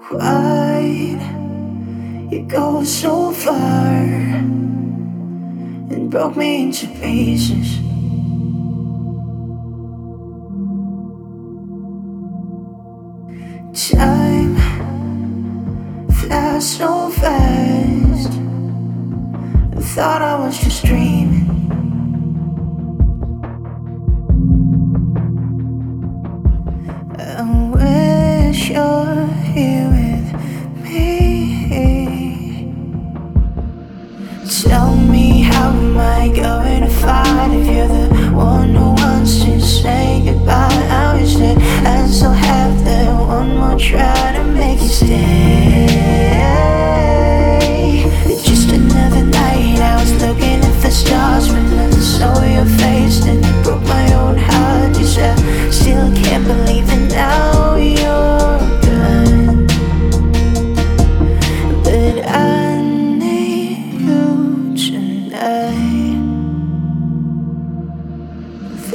Why'd you go so far and broke me into pieces? Time flies so fast. I thought I was just dreaming. I wish you're Tell me how am I going to fight if you're the one who wants to say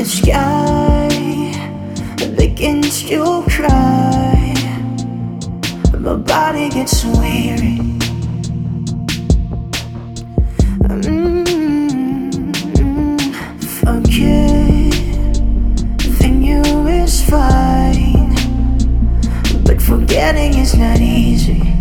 sky begins to cry. My body gets weary. Mm, Forgiving you is fine, but forgetting is not easy.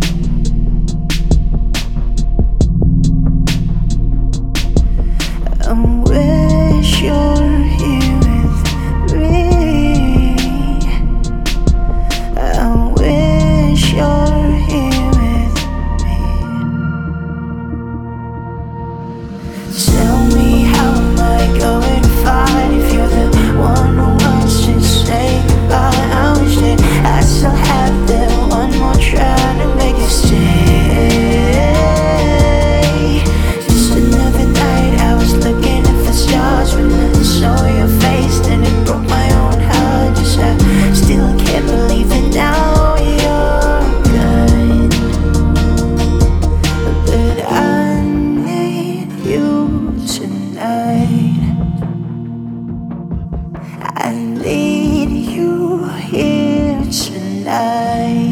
I lead you here tonight.